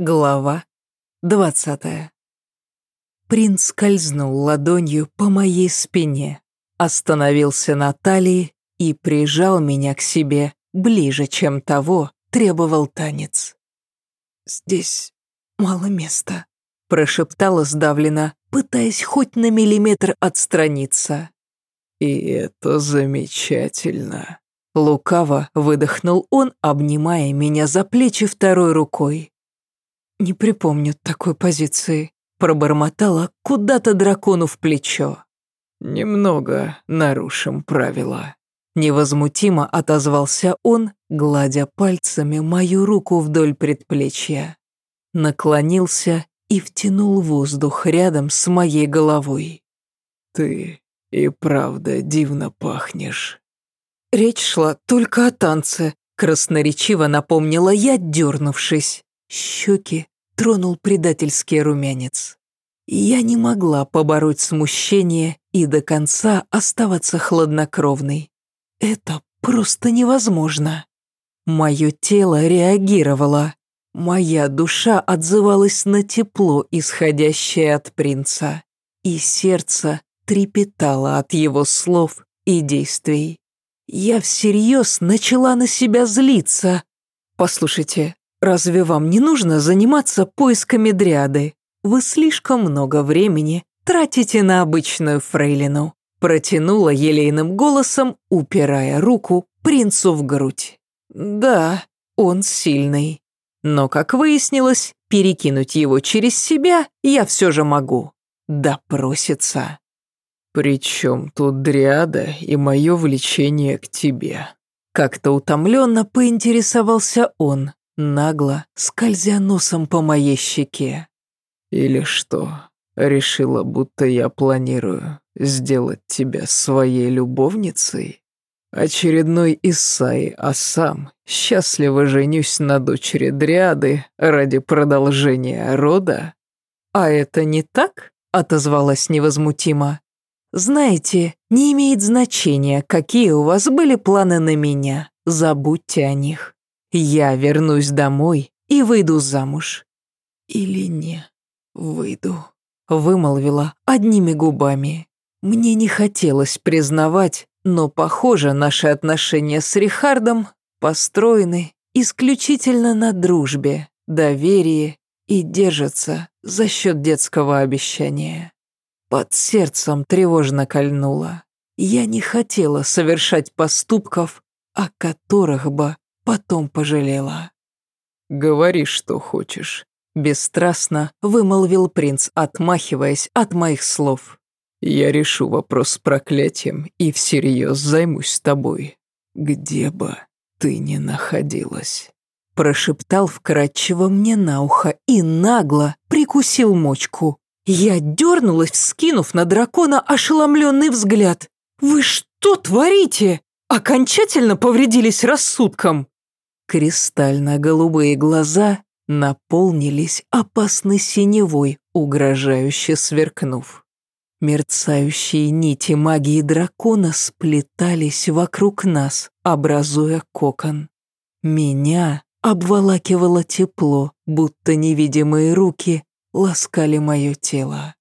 Глава двадцатая. Принц скользнул ладонью по моей спине, остановился на талии и прижал меня к себе ближе, чем того требовал танец. «Здесь мало места», — прошептала сдавленно, пытаясь хоть на миллиметр отстраниться. «И это замечательно», — лукаво выдохнул он, обнимая меня за плечи второй рукой. «Не припомню такой позиции», — пробормотала куда-то дракону в плечо. «Немного нарушим правила». Невозмутимо отозвался он, гладя пальцами мою руку вдоль предплечья. Наклонился и втянул воздух рядом с моей головой. «Ты и правда дивно пахнешь». Речь шла только о танце, красноречиво напомнила я, дернувшись. Щеки тронул предательский румянец. Я не могла побороть смущение и до конца оставаться хладнокровной. Это просто невозможно. Мое тело реагировало. Моя душа отзывалась на тепло, исходящее от принца. И сердце трепетало от его слов и действий. Я всерьез начала на себя злиться. Послушайте, Разве вам не нужно заниматься поисками дриады? Вы слишком много времени тратите на обычную фрейлину», протянула елейным голосом, упирая руку принцу в грудь. «Да, он сильный. Но, как выяснилось, перекинуть его через себя я все же могу. Да просится». «При чем тут дриада и мое влечение к тебе?» Как-то утомленно поинтересовался он, нагло скользя носом по моей щеке. «Или что, решила, будто я планирую сделать тебя своей любовницей? Очередной Исаи, а сам счастливо женюсь на дочери Дриады ради продолжения рода?» «А это не так?» — отозвалась невозмутимо. «Знаете, не имеет значения, какие у вас были планы на меня. Забудьте о них. Я вернусь домой и выйду замуж. Или не выйду, вымолвила одними губами. Мне не хотелось признавать, но, похоже, наши отношения с Рихардом построены исключительно на дружбе, доверии и держатся за счет детского обещания. Под сердцем тревожно кольнуло. Я не хотела совершать поступков, о которых бы потом пожалела. «Говори, что хочешь», — бесстрастно вымолвил принц, отмахиваясь от моих слов. «Я решу вопрос с проклятием и всерьез займусь тобой, где бы ты ни находилась». Прошептал вкрадчиво мне на ухо и нагло прикусил мочку. Я дернулась, вскинув на дракона ошеломленный взгляд. «Вы что творите? Окончательно повредились рассудком?» Кристально-голубые глаза наполнились опасной синевой, угрожающе сверкнув. Мерцающие нити магии дракона сплетались вокруг нас, образуя кокон. Меня обволакивало тепло, будто невидимые руки ласкали мое тело.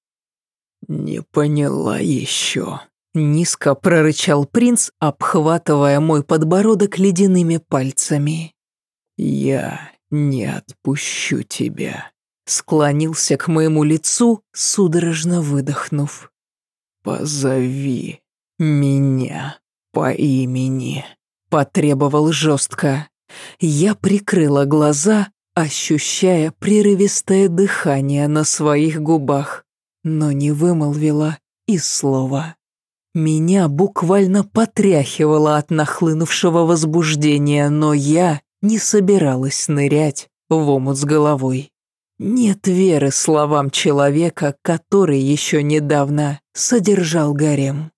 «Не поняла еще», — низко прорычал принц, обхватывая мой подбородок ледяными пальцами. «Я не отпущу тебя», — склонился к моему лицу, судорожно выдохнув. «Позови меня по имени», — потребовал жестко. Я прикрыла глаза, ощущая прерывистое дыхание на своих губах, но не вымолвила и слова. Меня буквально потряхивало от нахлынувшего возбуждения, но я не собиралась нырять в омут с головой. Нет веры словам человека, который еще недавно содержал гарем.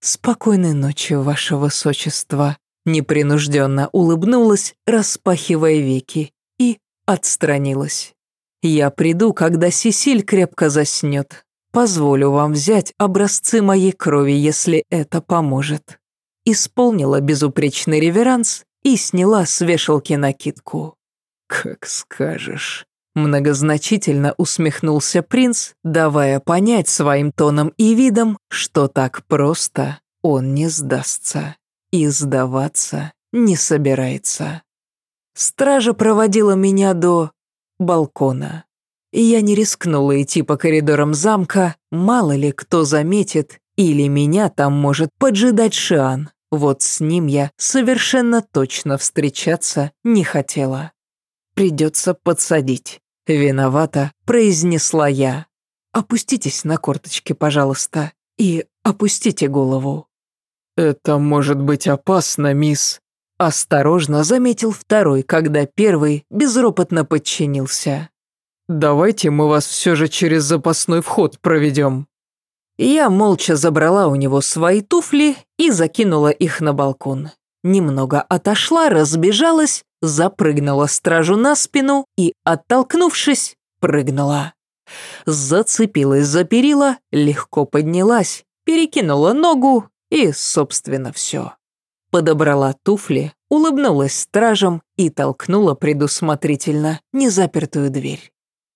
«Спокойной ночи, ваше высочество», непринужденно улыбнулась, распахивая веки, и отстранилась. «Я приду, когда Сесиль крепко заснет. Позволю вам взять образцы моей крови, если это поможет». Исполнила безупречный реверанс и сняла с вешалки накидку. «Как скажешь», — Многозначительно усмехнулся принц, давая понять своим тоном и видом, что так просто он не сдастся и сдаваться не собирается. Стража проводила меня до балкона. Я не рискнула идти по коридорам замка, мало ли кто заметит, или меня там может поджидать Шиан. Вот с ним я совершенно точно встречаться не хотела. Придется подсадить. Виновата, произнесла я. Опуститесь на корточки, пожалуйста, и опустите голову. Это может быть опасно, мисс. Осторожно заметил второй, когда первый безропотно подчинился. «Давайте мы вас все же через запасной вход проведем». Я молча забрала у него свои туфли и закинула их на балкон. Немного отошла, разбежалась, запрыгнула стражу на спину и, оттолкнувшись, прыгнула. Зацепилась за перила, легко поднялась, перекинула ногу и, собственно, все. Подобрала туфли, улыбнулась стражам и толкнула предусмотрительно незапертую дверь.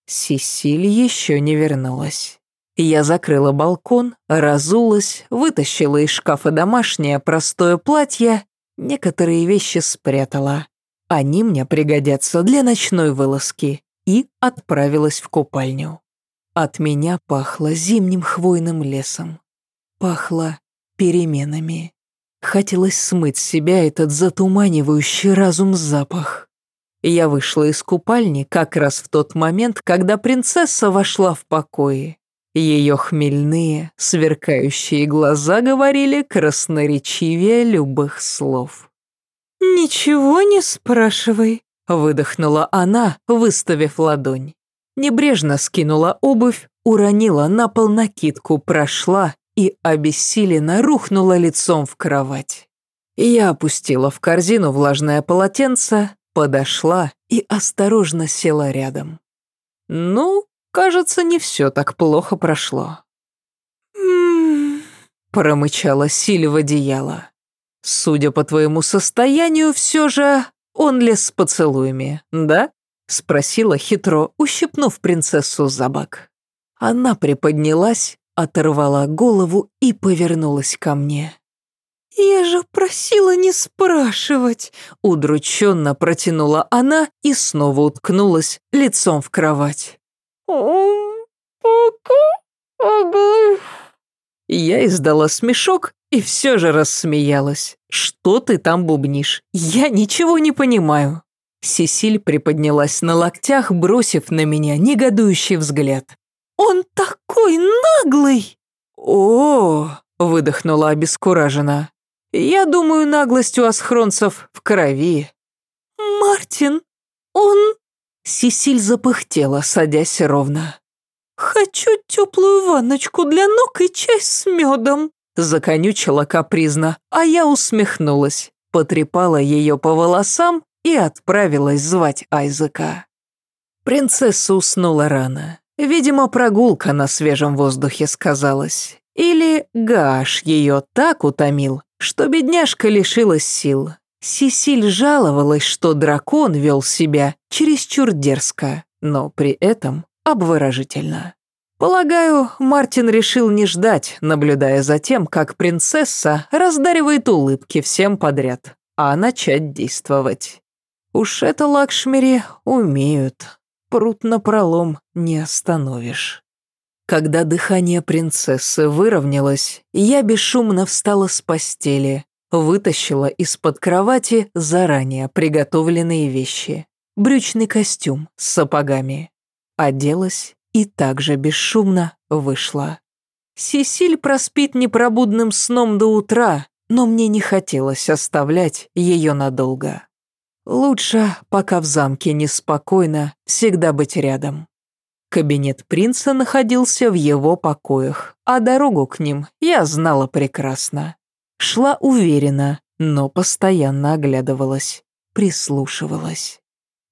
Сесиль еще не вернулась. Я закрыла балкон, разулась, вытащила из шкафа домашнее простое платье, некоторые вещи спрятала. Они мне пригодятся для ночной вылазки и отправилась в купальню. От меня пахло зимним хвойным лесом. Пахло переменами. Хотелось смыть с себя этот затуманивающий разум запах. Я вышла из купальни как раз в тот момент, когда принцесса вошла в покои. Ее хмельные, сверкающие глаза говорили красноречивее любых слов. «Ничего не спрашивай», — выдохнула она, выставив ладонь. Небрежно скинула обувь, уронила на пол накидку, прошла и обессиленно рухнула лицом в кровать. Я опустила в корзину влажное полотенце, подошла и осторожно села рядом. Ну, кажется, не все так плохо прошло. «М-м-м», промычала Силь в одеяло. «Судя по твоему состоянию, все же он лез с поцелуями, да?» Спросила хитро, ущипнув принцессу за бок. Она приподнялась, оторвала голову и повернулась ко мне. «Я же просила не спрашивать!» Удрученно протянула она и снова уткнулась лицом в кровать. Я издала смешок и все же рассмеялась. «Что ты там бубнишь? Я ничего не понимаю». Сесиль приподнялась на локтях, бросив на меня негодующий взгляд. «Он такой наглый!» «О!» — выдохнула обескураженно. Я думаю, наглость у асхронцев в крови. Мартин, он... Сисиль запыхтела, садясь ровно. «Хочу теплую ванночку для ног и чай с медом», законючила капризно, а я усмехнулась, потрепала ее по волосам и отправилась звать Айзека. Принцесса уснула рано. Видимо, прогулка на свежем воздухе сказалась. Или Гаш ее так утомил, что бедняжка лишилась сил. Сисиль жаловалась, что дракон вел себя чересчур дерзко, но при этом обворожительно. Полагаю, Мартин решил не ждать, наблюдая за тем, как принцесса раздаривает улыбки всем подряд, а начать действовать. Уж это Лакшмири умеют. Пруд на пролом не остановишь. Когда дыхание принцессы выровнялось, я бесшумно встала с постели, вытащила из-под кровати заранее приготовленные вещи. Брючный костюм с сапогами. Оделась и также бесшумно вышла. Сесиль проспит непробудным сном до утра, но мне не хотелось оставлять ее надолго. Лучше, пока в замке неспокойно, всегда быть рядом. Кабинет принца находился в его покоях, а дорогу к ним я знала прекрасно. Шла уверенно, но постоянно оглядывалась, прислушивалась.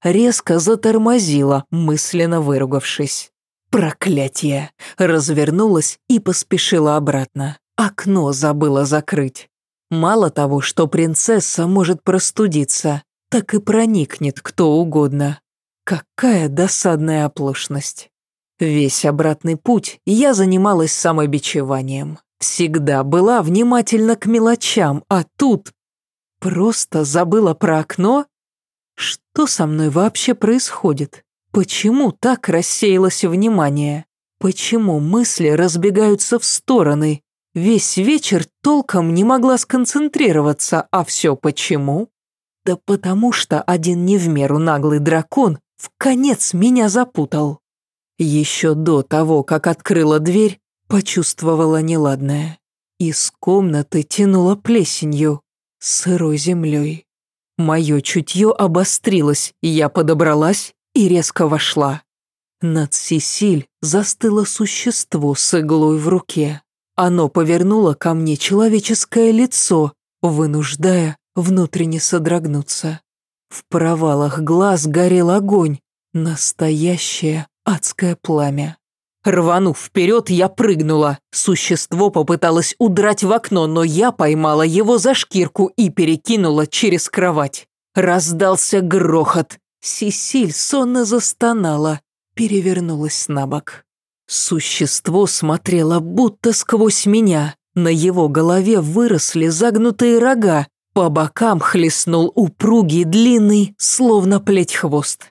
Резко затормозила, мысленно выругавшись. Проклятие! Развернулась и поспешила обратно. Окно забыла закрыть. Мало того, что принцесса может простудиться, так и проникнет кто угодно. Какая досадная оплошность. Весь обратный путь я занималась самобичеванием. Всегда была внимательна к мелочам, а тут просто забыла про окно? Что со мной вообще происходит? Почему так рассеялось внимание? Почему мысли разбегаются в стороны? Весь вечер толком не могла сконцентрироваться, а все почему? Да потому что один не в меру наглый дракон в конец меня запутал. Еще до того, как открыла дверь, почувствовала неладное. Из комнаты тянуло плесенью, сырой землей. Мое чутье обострилось, я подобралась и резко вошла. Над Сесиль застыло существо с иглой в руке. Оно повернуло ко мне человеческое лицо, вынуждая внутренне содрогнуться. В провалах глаз горел огонь, настоящее адское пламя. Рванув вперед, я прыгнула. Существо попыталось удрать в окно, но я поймала его за шкирку и перекинула через кровать. Раздался грохот. Сисиль сонно застонала, перевернулась на бок. Существо смотрело будто сквозь меня. На его голове выросли загнутые рога, по бокам хлестнул упругий, длинный, словно плеть хвост.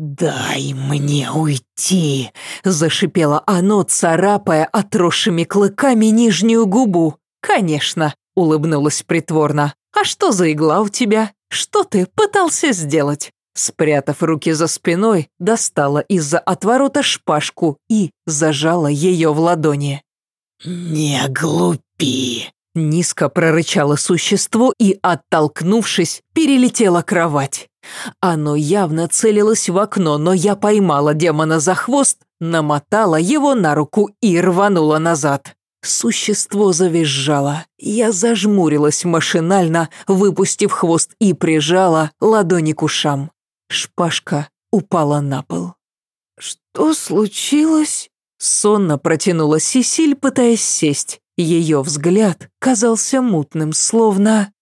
«Дай мне уйти!» – зашипело оно, царапая отросшими клыками нижнюю губу. «Конечно!» – улыбнулась притворно. «А что за игла у тебя? Что ты пытался сделать?» Спрятав руки за спиной, достала из-за отворота шпажку и зажала ее в ладони. «Не глупи!» Низко прорычало существо и, оттолкнувшись, перелетело кровать. Оно явно целилось в окно, но я поймала демона за хвост, намотала его на руку и рванула назад. Существо завизжало. Я зажмурилась машинально, выпустив хвост и прижала ладони к ушам. Шпажка упала на пол. «Что случилось?» Сонно протянула Сесиль, пытаясь сесть. Ее взгляд казался мутным, словно...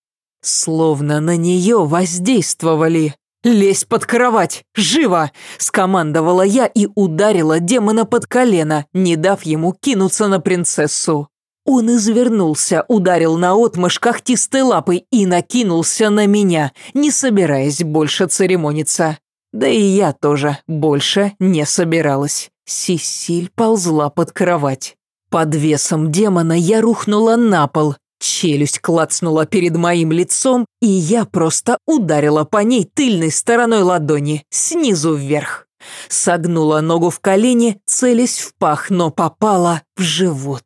Словно на нее воздействовали. «Лезь под кровать! Живо!» – скомандовала я и ударила демона под колено, не дав ему кинуться на принцессу. Он извернулся, ударил наотмашь когтистой лапой и накинулся на меня, не собираясь больше церемониться. Да и я тоже больше не собиралась. Сисиль ползла под кровать. Под весом демона я рухнула на пол, челюсть клацнула перед моим лицом, и я просто ударила по ней тыльной стороной ладони, снизу вверх. Согнула ногу в колени, целясь в пах, но попала в живот.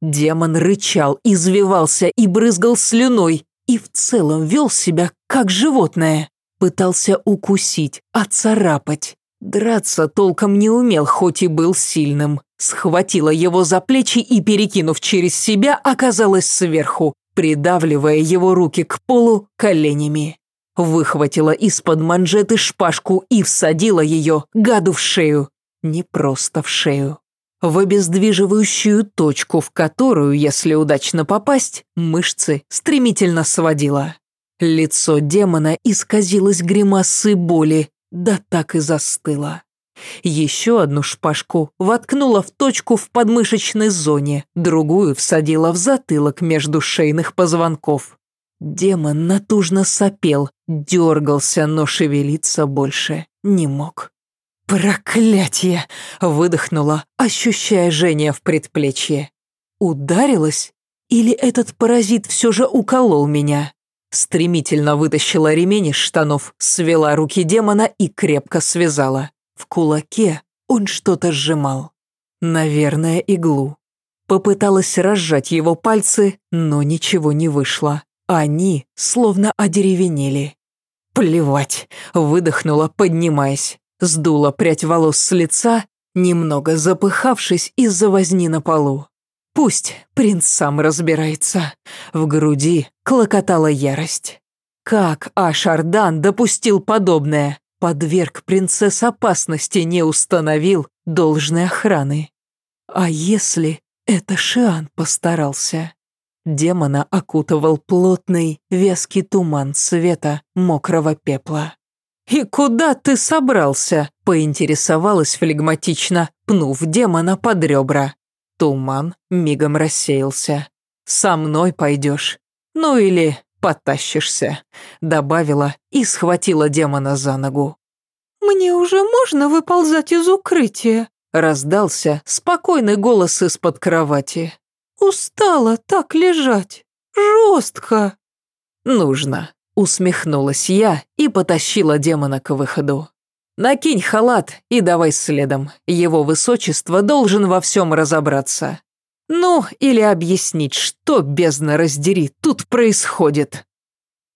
Демон рычал, извивался и брызгал слюной, и в целом вел себя как животное. Пытался укусить, оцарапать. Драться толком не умел, хоть и был сильным. Схватила его за плечи и, перекинув через себя, оказалась сверху, придавливая его руки к полу коленями. Выхватила из-под манжеты шпажку и всадила ее гаду в шею. Не просто в шею. В обездвиживающую точку, в которую, если удачно попасть, мышцы стремительно сводила. Лицо демона исказилось гримасой боли, да так и застыло. Еще одну шпажку воткнула в точку в подмышечной зоне, другую всадила в затылок между шейных позвонков. Демон натужно сопел, дергался, но шевелиться больше не мог. «Проклятие!» — выдохнула, ощущая жжение в предплечье. «Ударилась? Или этот паразит все же уколол меня?» Стремительно вытащила ремень из штанов, свела руки демона и крепко связала. В кулаке он что-то сжимал. Наверное, иглу. Попыталась разжать его пальцы, но ничего не вышло. Они словно одеревенели. «Плевать!» – выдохнула, поднимаясь. Сдула прядь волос с лица, немного запыхавшись из-за возни на полу. Пусть принц сам разбирается. В груди клокотала ярость. Как Ашардан допустил подобное? Подверг принцесс опасности, не установил должной охраны. А если это Шиан постарался? Демона окутывал плотный, вязкий туман цвета мокрого пепла. «И куда ты собрался?» – поинтересовалась флегматично, пнув демона под ребра. Туман мигом рассеялся. «Со мной пойдешь. Ну или потащишься», – добавила и схватила демона за ногу. «Мне уже можно выползать из укрытия?» – раздался спокойный голос из-под кровати. «Устала так лежать. Жестко». «Нужно», – усмехнулась я и потащила демона к выходу. «Накинь халат и давай следом. Его высочество должен во всем разобраться. Ну, или объяснить, что, бездна раздери, тут происходит».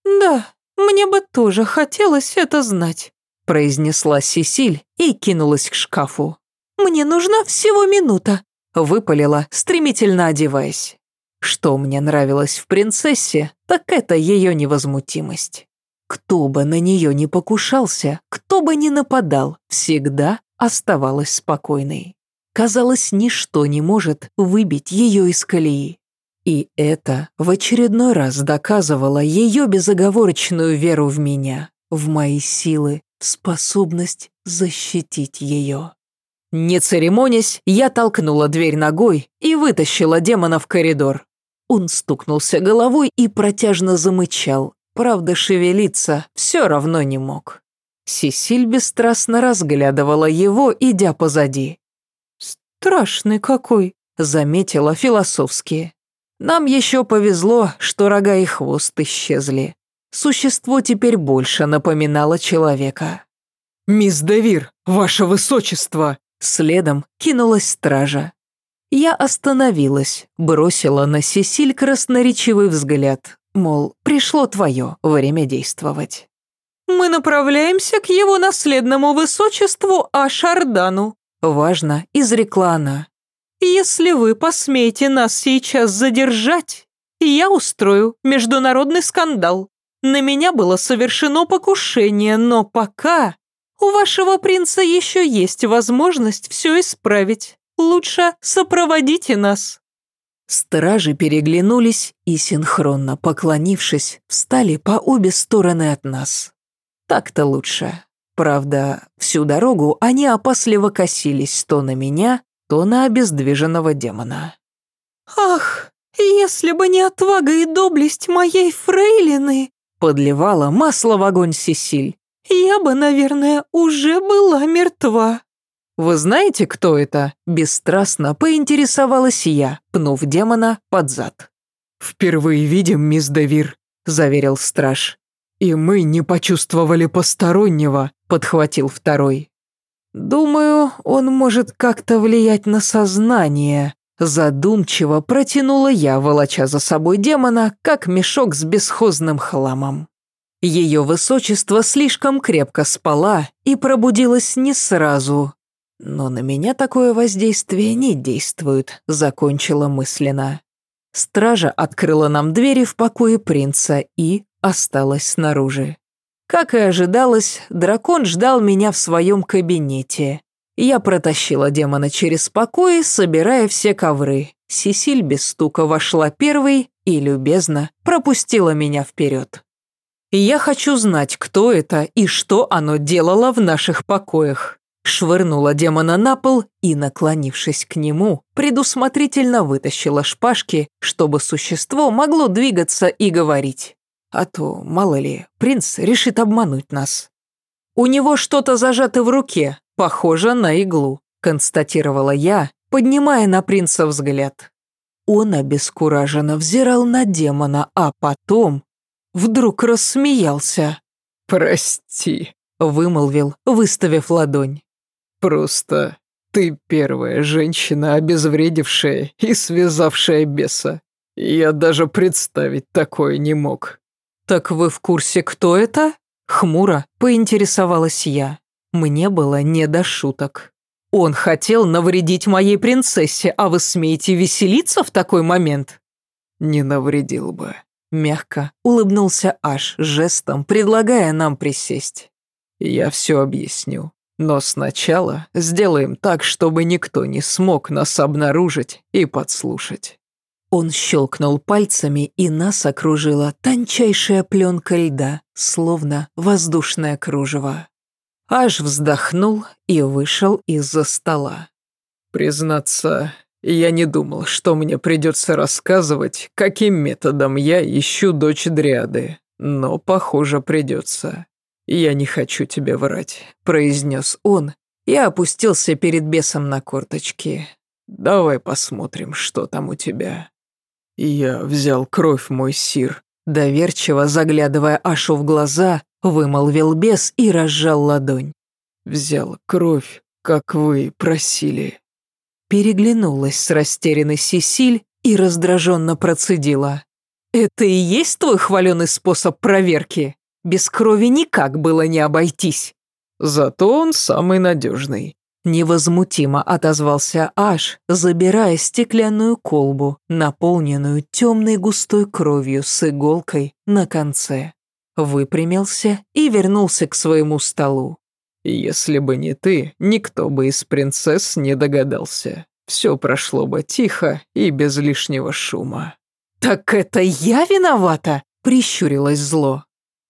«Да, мне бы тоже хотелось это знать», – произнесла Сесиль и кинулась к шкафу. «Мне нужна всего минута», – выпалила, стремительно одеваясь. Что мне нравилось в принцессе, так это ее невозмутимость. Кто бы на нее не покушался, кто бы ни нападал, всегда оставалась спокойной. Казалось, ничто не может выбить ее из колеи. И это в очередной раз доказывало ее безоговорочную веру в меня, в мои силы, в способность защитить ее. Не церемонясь, я толкнула дверь ногой и вытащила демона в коридор. Он стукнулся головой и протяжно замычал, правда шевелиться все равно не мог. Сесиль бесстрастно разглядывала его, идя позади. «Страшный какой», — заметила философски. Нам еще повезло, что рога и хвост исчезли. Существо теперь больше напоминало человека. «Мисс Давир, ваше высочество!» Следом кинулась стража. Я остановилась, бросила на Сесиль красноречивый взгляд, мол, пришло твое время действовать. «Мы направляемся к его наследному высочеству Ашардану», важно изрекла она. Если вы посмеете нас сейчас задержать, я устрою международный скандал. На меня было совершено покушение, но пока у вашего принца еще есть возможность все исправить. Лучше сопроводите нас». Стражи переглянулись и, синхронно поклонившись, встали по обе стороны от нас. Так-то лучше. Правда, всю дорогу они опасливо косились то на меня, то на обездвиженного демона. «Ах, если бы не отвага и доблесть моей фрейлины!» подливала масло в огонь Сесиль. «Я бы, наверное, уже была мертва». «Вы знаете, кто это?» Бесстрастно поинтересовалась я, пнув демона под зад. «Впервые видим, мисс Девир», — заверил страж. «И мы не почувствовали постороннего», — подхватил второй. «Думаю, он может как-то влиять на сознание», задумчиво протянула я, волоча за собой демона, как мешок с бесхозным хламом. Ее высочество слишком крепко спала и пробудилась не сразу. Но на меня такое воздействие не действует, закончила мысленно. Стража открыла нам двери в покое принца и осталась снаружи. Как и ожидалось, дракон ждал меня в своем кабинете. Я протащила демона через покои, собирая все ковры. Сесиль без стука вошла первой и, любезно, пропустила меня вперед. «Я хочу знать, кто это и что оно делало в наших покоях». Швырнула демона на пол и, наклонившись к нему, предусмотрительно вытащила шпажки, чтобы существо могло двигаться и говорить. А то, мало ли, принц решит обмануть нас. У него что-то зажато в руке, похоже на иглу, констатировала я, поднимая на принца взгляд. Он обескураженно взирал на демона, а потом вдруг рассмеялся. «Прости», — вымолвил, выставив ладонь. «Просто ты первая женщина, обезвредившая и связавшая беса. Я даже представить такое не мог. «Так вы в курсе, кто это?» Хмуро поинтересовалась я. Мне было не до шуток. «Он хотел навредить моей принцессе, а вы смеете веселиться в такой момент?» «Не навредил бы», — мягко улыбнулся Аш, жестом предлагая нам присесть. «Я все объясню. Но сначала сделаем так, чтобы никто не смог нас обнаружить и подслушать». Он щелкнул пальцами, и нас окружила тончайшая пленка льда, словно воздушное кружево. Аж вздохнул и вышел из-за стола. Признаться, я не думал, что мне придется рассказывать, каким методом я ищу дочь Дриады, но, похоже, придется. Я не хочу тебе врать, произнес он и опустился перед бесом на корточки. Давай посмотрим, что там у тебя. Я взял кровь, мой сир. Доверчиво заглядывая Ашу в глаза, вымолвил бес и разжал ладонь. Взял кровь, как вы просили переглянулась с растерянной Сесиль и раздраженно процедила. «Это и есть твой хваленый способ проверки? Без крови никак было не обойтись». «Зато он самый надежный», — невозмутимо отозвался Аш, забирая стеклянную колбу, наполненную темной густой кровью с иголкой на конце. Выпрямился и вернулся к своему столу. Если бы не ты, никто бы из принцесс не догадался. Все прошло бы тихо и без лишнего шума. «Так это я виновата?» – прищурилось зло.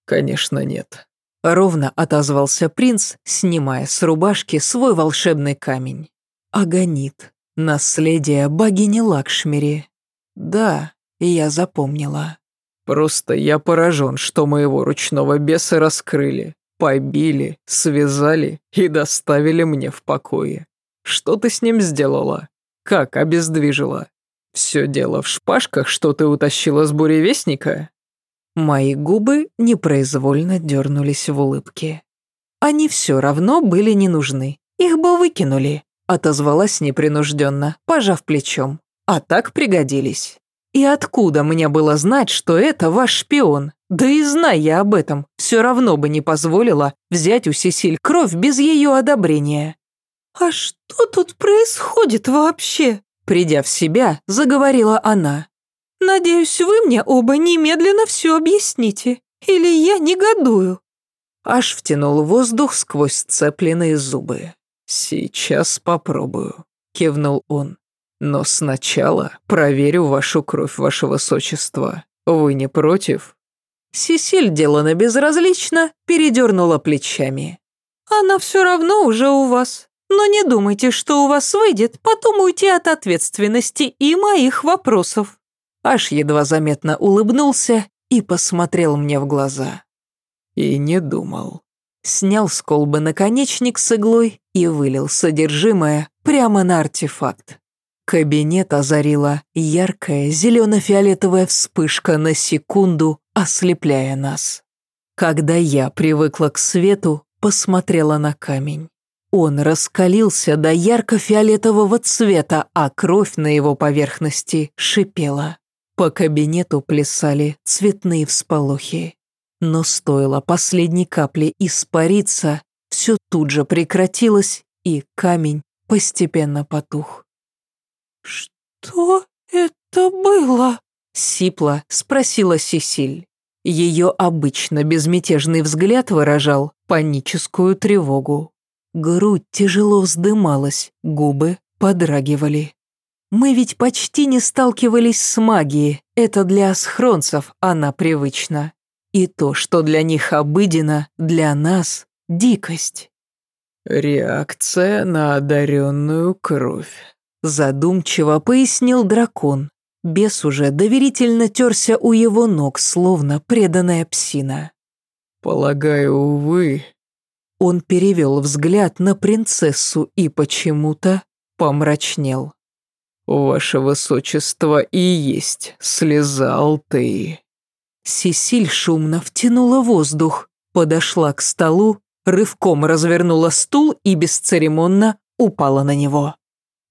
«Конечно нет». Ровно отозвался принц, снимая с рубашки свой волшебный камень. Аганит. Наследие богини Лакшмири. Да, я запомнила. Просто я поражен, что моего ручного беса раскрыли. Побили, связали и доставили мне в покое. Что ты с ним сделала? Как обездвижила? Все дело в шпажках, что ты утащила с буревестника?» Мои губы непроизвольно дернулись в улыбке. Они все равно были не нужны. Их бы выкинули, отозвалась непринужденно, пожав плечом. А так пригодились. И откуда мне было знать, что это ваш шпион? Да и зная я об этом, все равно бы не позволила взять у Сесиль кровь без ее одобрения. «А что тут происходит вообще?» Придя в себя, заговорила она. «Надеюсь, вы мне оба немедленно все объясните, или я негодую». Аж втянул воздух сквозь сцепленные зубы. «Сейчас попробую», — кивнул он. «Но сначала проверю вашу кровь, ваше высочество. Вы не против?» Сесиль делано безразлично, передернула плечами. «Она все равно уже у вас. Но не думайте, что у вас выйдет потом уйти от ответственности и моих вопросов». Аж едва заметно улыбнулся и посмотрел мне в глаза. И не думал. Снял с колбы наконечник с иглой и вылил содержимое прямо на артефакт. Кабинет озарила яркая зелено-фиолетовая вспышка на секунду, ослепляя нас. Когда я привыкла к свету, посмотрела на камень. Он раскалился до ярко-фиолетового цвета, а кровь на его поверхности шипела. По кабинету плясали цветные всполохи. Но стоило последней капле испариться, все тут же прекратилось, и камень постепенно потух. «Что это было?» — сипло спросила Сесиль. Ее обычно безмятежный взгляд выражал паническую тревогу. Грудь тяжело вздымалась, губы подрагивали. Мы ведь почти не сталкивались с магией, это для асхронцев она привычна. И то, что для них обыденно, для нас — дикость. «Реакция на одаренную кровь», Задумчиво пояснил дракон. Бес уже доверительно терся у его ног, словно преданная псина. «Полагаю, увы...» Он перевел взгляд на принцессу и почему-то помрачнел. «Ваше высочество и есть слеза Алтеи». Сесиль шумно втянула воздух, подошла к столу, рывком развернула стул и бесцеремонно упала на него.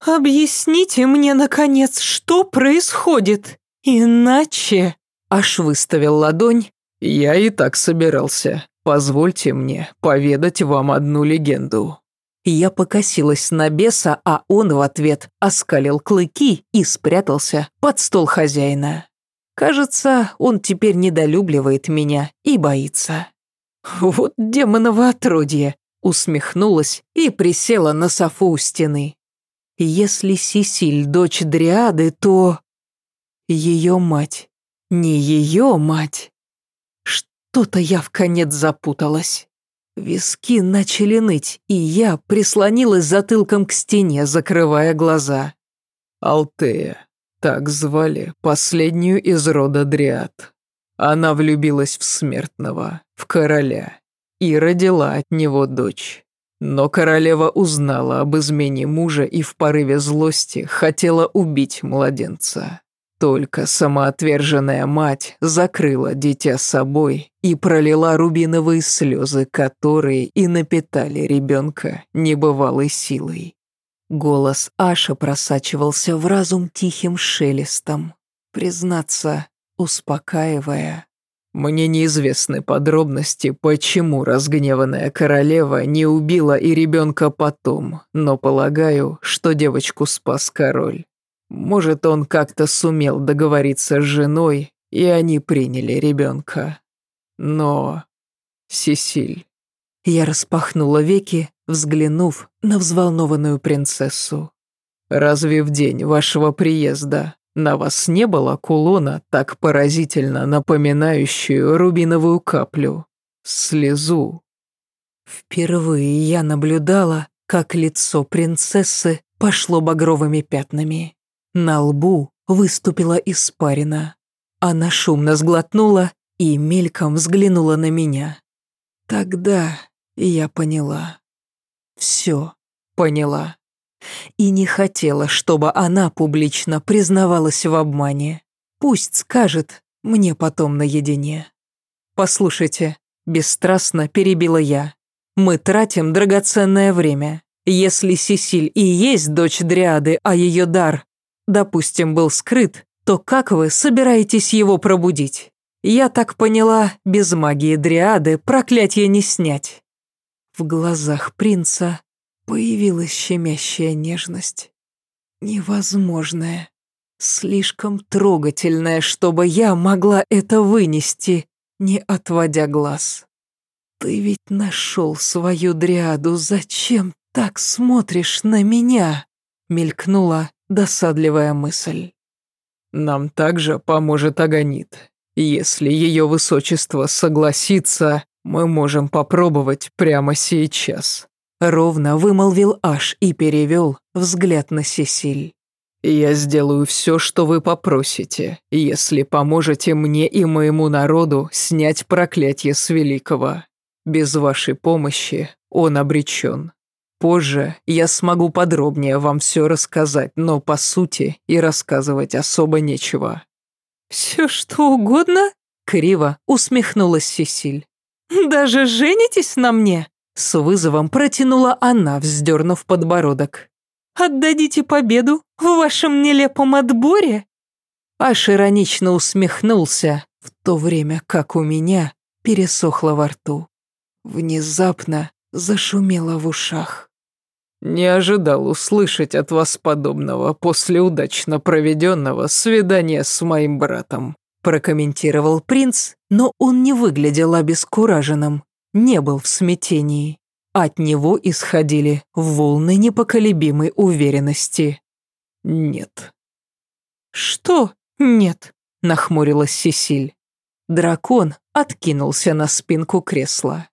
«Объясните мне, наконец, что происходит, иначе...» Аж выставил ладонь. «Я и так собирался. Позвольте мне поведать вам одну легенду». Я покосилась на беса, а он в ответ оскалил клыки и спрятался под стол хозяина. Кажется, он теперь недолюбливает меня и боится. Вот демоново отродье, усмехнулась и присела на софу у стены. Если Сисиль дочь Дриады, то... Ее мать. Не ее мать. Что-то я в конец запуталась. Виски начали ныть, и я прислонилась затылком к стене, закрывая глаза. Алтея, так звали последнюю из рода Дриад. Она влюбилась в смертного, в короля, и родила от него дочь. Но королева узнала об измене мужа и в порыве злости хотела убить младенца. Только самоотверженная мать закрыла дитя собой и пролила рубиновые слезы, которые и напитали ребенка небывалой силой. Голос Аша просачивался в разум тихим шелестом, признаться, успокаивая. Мне неизвестны подробности, почему разгневанная королева не убила и ребенка потом, но полагаю, что девочку спас король. Может, он как-то сумел договориться с женой, и они приняли ребенка. Но... Сесиль... Я распахнула веки, взглянув на взволнованную принцессу. «Разве в день вашего приезда на вас не было кулона, так поразительно напоминающую рубиновую каплю? Слезу?» Впервые я наблюдала, как лицо принцессы пошло багровыми пятнами. На лбу выступила испарина. Она шумно сглотнула и мельком взглянула на меня. Тогда я поняла. Все поняла и не хотела, чтобы она публично признавалась в обмане. Пусть скажет мне потом наедине. «Послушайте», — бесстрастно перебила я, «мы тратим драгоценное время. Если Сесиль и есть дочь Дриады, а ее дар, допустим, был скрыт, то как вы собираетесь его пробудить? Я так поняла, без магии Дриады проклятие не снять». В глазах принца Появилась щемящая нежность. Невозможная. Слишком трогательная, чтобы я могла это вынести, не отводя глаз. Ты ведь нашел свою дриаду, зачем так смотришь на меня? Мелькнула досадливая мысль. Нам также поможет Аганит. Если ее высочество согласится, мы можем попробовать прямо сейчас. Ровно вымолвил Аш и перевел взгляд на Сесиль. «Я сделаю все, что вы попросите, если поможете мне и моему народу снять проклятие с Великого. Без вашей помощи он обречен. Позже я смогу подробнее вам все рассказать, но по сути и рассказывать особо нечего». «Все что угодно?» — криво усмехнулась Сесиль. «Даже женитесь на мне?» С вызовом протянула она, вздернув подбородок. «Отдадите победу в вашем нелепом отборе?» Аш иронично усмехнулся, в то время как у меня пересохло во рту. Внезапно зашумело в ушах. «Не ожидал услышать от вас подобного после удачно проведенного свидания с моим братом», прокомментировал принц, но он не выглядел обескураженным не был в смятении. От него исходили волны непоколебимой уверенности. «Нет». «Что нет?» – нахмурилась Сесиль. Дракон откинулся на спинку кресла.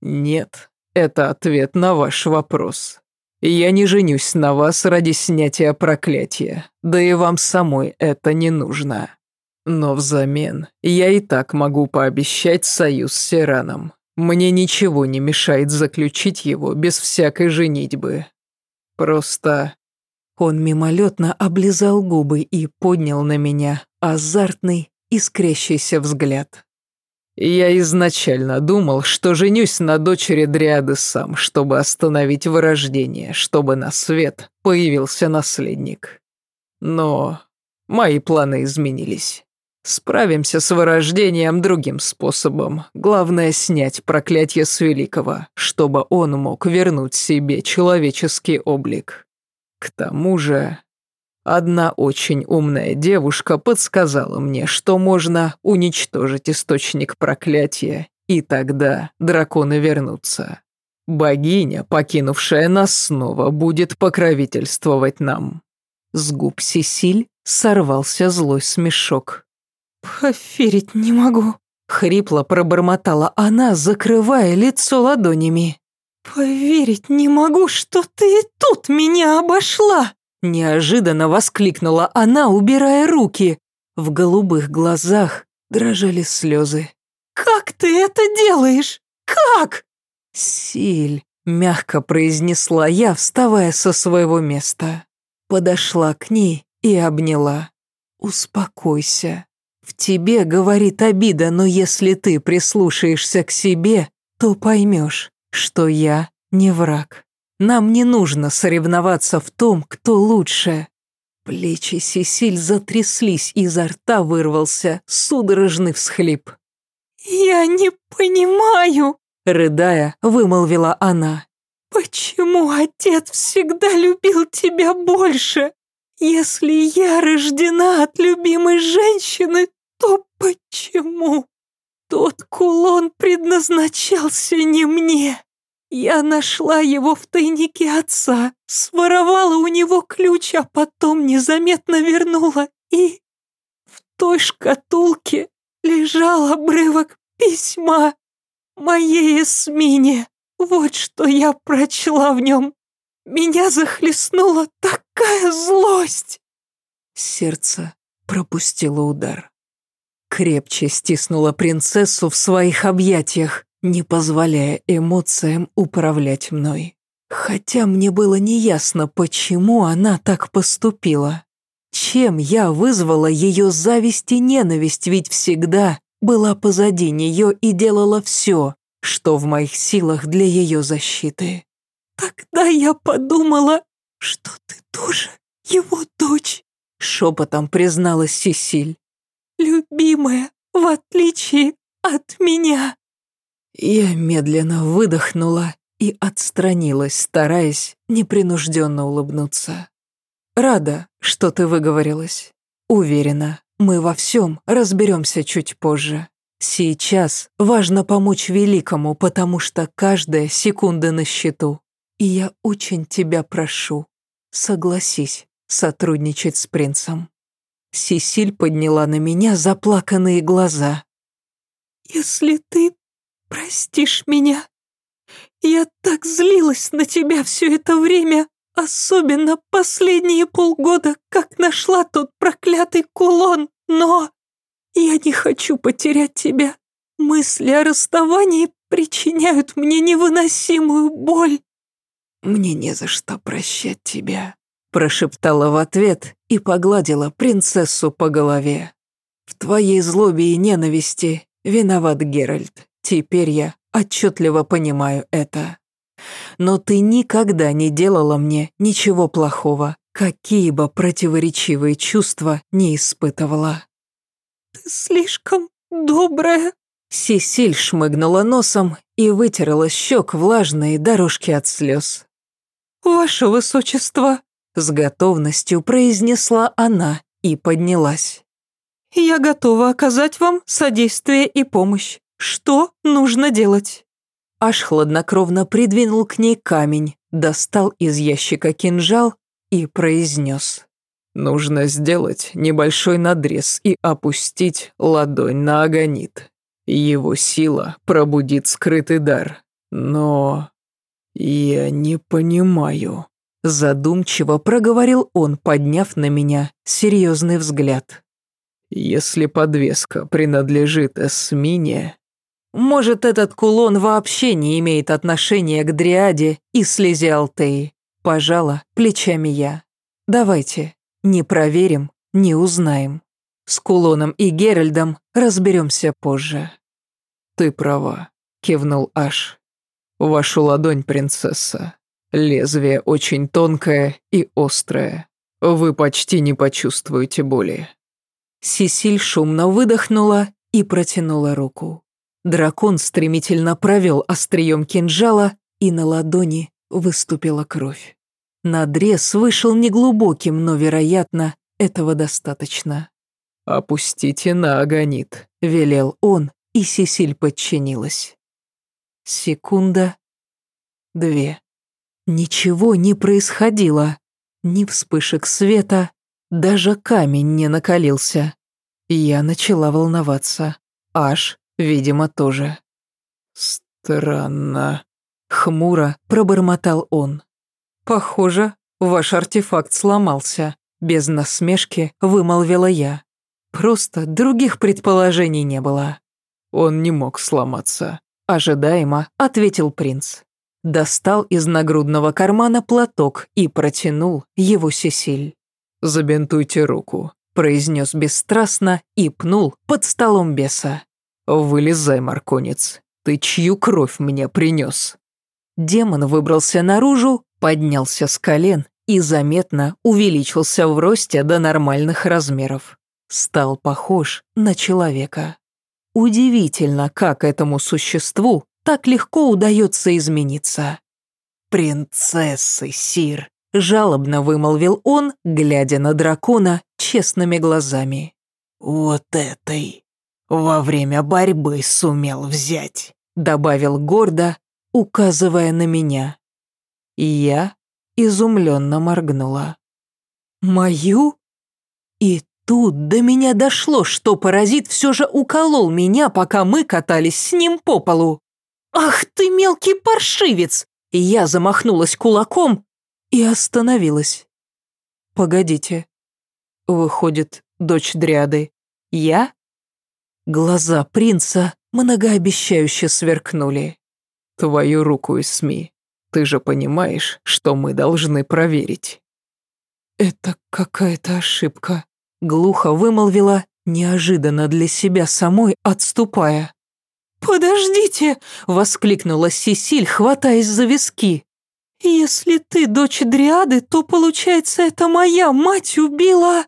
«Нет, это ответ на ваш вопрос. Я не женюсь на вас ради снятия проклятия, да и вам самой это не нужно. Но взамен я и так могу пообещать союз с Сираном, мне ничего не мешает заключить его без всякой женитьбы. Просто...» Он мимолетно облизал губы и поднял на меня азартный, искрящийся взгляд. «Я изначально думал, что женюсь на дочери Дриады сам, чтобы остановить вырождение, чтобы на свет появился наследник. Но мои планы изменились. Справимся с вырождением другим способом. Главное снять проклятие с Великого, чтобы он мог вернуть себе человеческий облик. К тому же, одна очень умная девушка подсказала мне, что можно уничтожить источник проклятия, и тогда драконы вернутся. Богиня, покинувшая нас снова, будет покровительствовать нам. С губ Сесиль сорвался злой смешок. «Поверить не могу. Хрипло пробормотала она, закрывая лицо ладонями. «Поверить не могу, что ты и тут меня обошла!» Неожиданно воскликнула она, убирая руки. В голубых глазах дрожали слезы. «Как ты это делаешь? Как?» «Силь», — мягко произнесла я, вставая со своего места. Подошла к ней и обняла. «Успокойся. В тебе говорит обида, но если ты прислушаешься к себе, то поймешь, что я не враг. Нам не нужно соревноваться в том, кто лучше». Плечи Сесиль затряслись, изо рта вырвался судорожный всхлип. «Я не понимаю», — рыдая, вымолвила она. «Почему отец всегда любил тебя больше? Если я рождена от любимой женщины, то почему? Тот кулон предназначался не мне. Я нашла его в тайнике отца, своровала у него ключ, а потом незаметно вернула. И в той шкатулке лежал обрывок письма моей Эсмине. Вот что я прочла в нем. Меня захлестнула такая злость. Сердце пропустило удар. Крепче стиснула принцессу в своих объятиях, не позволяя эмоциям управлять мной. Хотя мне было неясно, почему она так поступила. Чем я вызвала ее зависть и ненависть, ведь всегда была позади нее и делала все, что в моих силах для ее защиты. «Тогда я подумала, что ты тоже его дочь», — шепотом призналась Сесиль. «Любимая, в отличие от меня». Я медленно выдохнула и отстранилась, стараясь непринужденно улыбнуться. «Рада, что ты выговорилась. Уверена, мы во всем разберемся чуть позже. Сейчас важно помочь великому, потому что каждая секунда на счету. И я очень тебя прошу, согласись сотрудничать с принцем. Сесиль подняла на меня заплаканные глаза. «Если ты простишь меня, я так злилась на тебя все это время, особенно последние полгода, как нашла тот проклятый кулон, но я не хочу потерять тебя. Мысли о расставании причиняют мне невыносимую боль. «Мне не за что прощать тебя», — прошептала в ответ и погладила принцессу по голове. «В твоей злобе и ненависти виноват Геральт. Теперь я отчетливо понимаю это. Но ты никогда не делала мне ничего плохого, какие бы противоречивые чувства не испытывала». «Ты слишком добрая», Сесиль шмыгнула носом и вытерла щек влажные дорожки от слез. «Ваше высочество!» — с готовностью произнесла она и поднялась. «Я готова оказать вам содействие и помощь. Что нужно делать?» Аж хладнокровно придвинул к ней камень, достал из ящика кинжал и произнес. «Нужно сделать небольшой надрез и опустить ладонь на агонит. Его сила пробудит скрытый дар. Но «Я не понимаю», — задумчиво проговорил он, подняв на меня серьезный взгляд. «Если подвеска принадлежит Эсмине...» «Может, этот кулон вообще не имеет отношения к Дриаде и слезе Алтеи?» Пожала плечами я. «Давайте, не проверим, не узнаем. С кулоном и Геральдом разберемся позже». «Ты права», — кивнул Аш. Вашу ладонь, принцесса. Лезвие очень тонкое и острое. Вы почти не почувствуете боли». Сесиль шумно выдохнула и протянула руку. Дракон стремительно провел острием кинжала, и на ладони выступила кровь. Надрез вышел неглубоким, но, вероятно, этого достаточно. «Опустите на агонит», — велел он, и Сесиль подчинилась. Секунда. Две. Ничего не происходило. Ни вспышек света, даже камень не накалился. Я начала волноваться. Аж Видимо, тоже. Странно. Хмуро пробормотал он. Похоже, ваш артефакт сломался. Без насмешки вымолвила я. Просто других предположений не было. Он не мог сломаться. Ожидаемо ответил принц. Достал из нагрудного кармана платок и протянул его Сесиль. «Забинтуйте руку», – произнес бесстрастно и пнул под столом беса. «Вылезай, марконец, ты чью кровь мне принес?» Демон выбрался наружу, поднялся с колен и заметно увеличился в росте до нормальных размеров. Стал похож на человека. Удивительно, как этому существу так легко удается измениться. «Принцессы, Сир!» – жалобно вымолвил он, глядя на дракона честными глазами. «Вот этой во время борьбы сумел взять», – добавил гордо, указывая на меня. И я изумленно моргнула. «Мою?» И тут до меня дошло, что паразит все же уколол меня, пока мы катались с ним по полу. «Ах ты мелкий паршивец!» Я замахнулась кулаком и остановилась. «Погодите. Выходит, дочь Дриады. Я?» Глаза принца многообещающе сверкнули. «Твою руку из СМИ. Ты же понимаешь, что мы должны проверить». «Это какая-то ошибка», — глухо вымолвила, неожиданно для себя самой отступая. «Подождите!» — воскликнула Сесиль, хватаясь за виски. «Если ты дочь Дриады, то, получается, это моя мать убила...»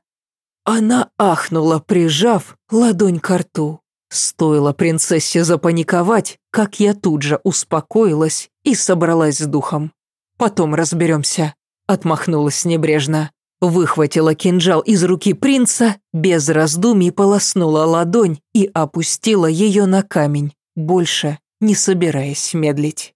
Она ахнула, прижав ладонь к рту. Стоило принцессе запаниковать, как я тут же успокоилась и собралась с духом. «Потом разберемся», — отмахнулась небрежно. Выхватила кинжал из руки принца, без раздумий полоснула ладонь и опустила ее на камень, больше не собираясь медлить.